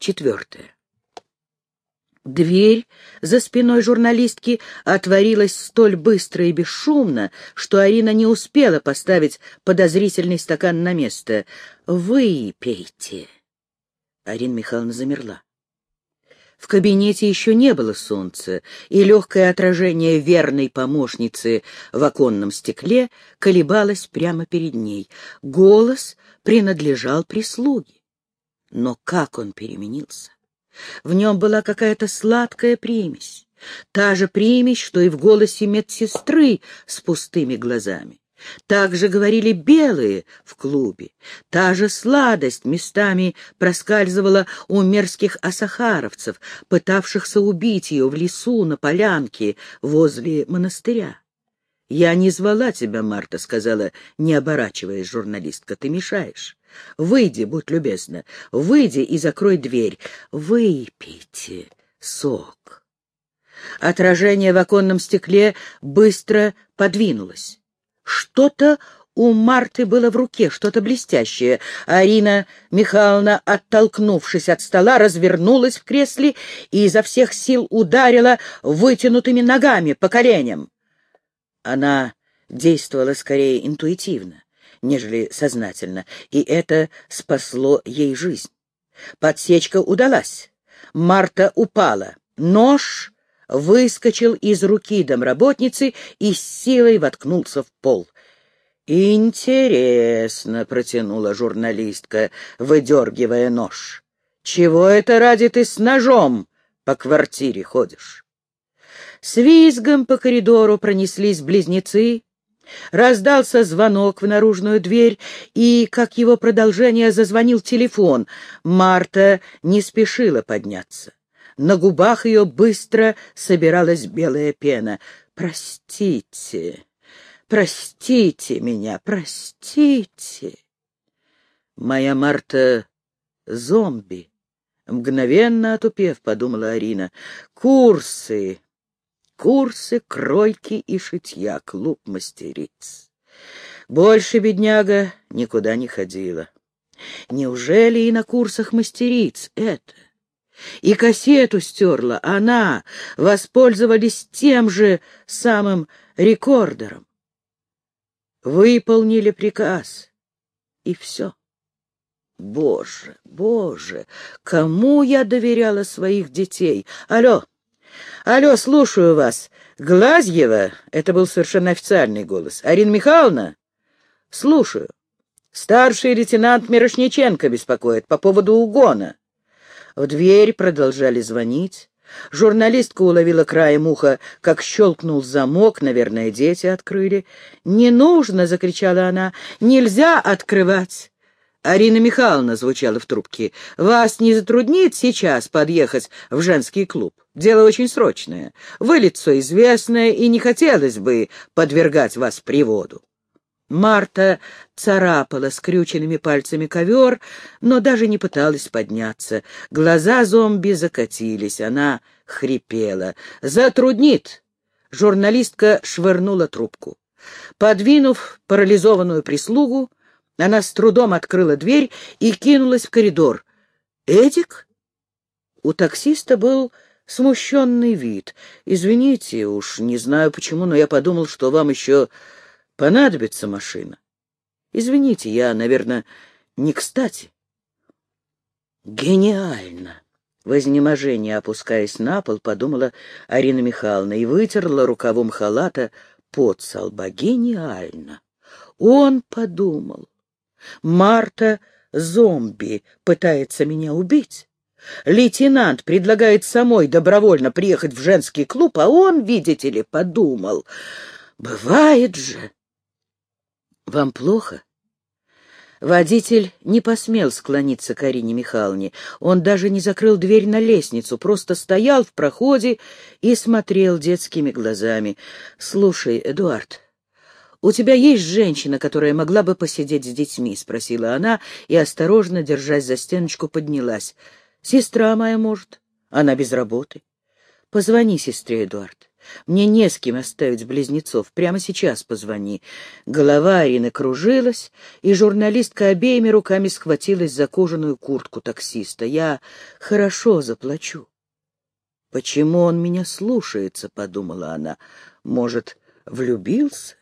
Четвертое. Дверь за спиной журналистки отворилась столь быстро и бесшумно, что Арина не успела поставить подозрительный стакан на место. «Выпейте!» Арина Михайловна замерла. В кабинете еще не было солнца, и легкое отражение верной помощницы в оконном стекле колебалось прямо перед ней. Голос принадлежал прислуге. Но как он переменился! В нем была какая-то сладкая примесь, та же примесь, что и в голосе медсестры с пустыми глазами. Так же говорили белые в клубе. Та же сладость местами проскальзывала у мерзких асахаровцев, пытавшихся убить ее в лесу на полянке возле монастыря. «Я не звала тебя, Марта», — сказала, не оборачиваясь журналистка. «Ты мешаешь. Выйди, будь любезна. Выйди и закрой дверь. Выпейте сок». Отражение в оконном стекле быстро подвинулось. Что-то у Марты было в руке, что-то блестящее. Арина Михайловна, оттолкнувшись от стола, развернулась в кресле и изо всех сил ударила вытянутыми ногами по коленям. Она действовала скорее интуитивно, нежели сознательно, и это спасло ей жизнь. Подсечка удалась. Марта упала. Нож выскочил из руки домработницы и с силой воткнулся в пол. «Интересно», — протянула журналистка, выдергивая нож. «Чего это ради ты с ножом по квартире ходишь?» С визгом по коридору пронеслись близнецы, Раздался звонок в наружную дверь, и, как его продолжение, зазвонил телефон. Марта не спешила подняться. На губах ее быстро собиралась белая пена. «Простите, простите меня, простите!» «Моя Марта — зомби!» Мгновенно отупев, подумала Арина. «Курсы, Курсы кройки и шитья, клуб мастериц. Больше бедняга никуда не ходила. Неужели и на курсах мастериц это? И кассету стерла она, воспользовались тем же самым рекордером. Выполнили приказ, и все. Боже, боже, кому я доверяла своих детей? Алло, «Алло, слушаю вас. Глазьева?» — это был совершенно официальный голос. «Арина Михайловна?» «Слушаю. Старший лейтенант Мирошниченко беспокоит по поводу угона». В дверь продолжали звонить. Журналистка уловила краем уха, как щелкнул замок, наверное, дети открыли. «Не нужно!» — закричала она. «Нельзя открывать!» «Арина Михайловна», — звучала в трубке, — «вас не затруднит сейчас подъехать в женский клуб? Дело очень срочное. Вы лицо известное, и не хотелось бы подвергать вас приводу». Марта царапала скрюченными пальцами ковер, но даже не пыталась подняться. Глаза зомби закатились, она хрипела. «Затруднит!» Журналистка швырнула трубку. Подвинув парализованную прислугу, она с трудом открыла дверь и кинулась в коридор. «Эдик?» У таксиста был смущенный вид. «Извините, уж не знаю почему, но я подумал, что вам еще понадобится машина. Извините, я, наверное, не кстати». «Гениально!» В изнеможении, опускаясь на пол, подумала Арина Михайловна и вытерла рукавом халата под со. «Гениально!» Он подумал. Марта зомби пытается меня убить. Лейтенант предлагает самой добровольно приехать в женский клуб, а он, видите ли, подумал. Бывает же. Вам плохо? Водитель не посмел склониться к Арине Михайловне. Он даже не закрыл дверь на лестницу, просто стоял в проходе и смотрел детскими глазами. «Слушай, Эдуард, «У тебя есть женщина, которая могла бы посидеть с детьми?» — спросила она и, осторожно, держась за стеночку, поднялась. «Сестра моя может. Она без работы. Позвони сестре, Эдуард. Мне не с кем оставить близнецов. Прямо сейчас позвони». Голова Арины кружилась, и журналистка обеими руками схватилась за кожаную куртку таксиста. «Я хорошо заплачу». «Почему он меня слушается?» — подумала она. «Может, влюбился?»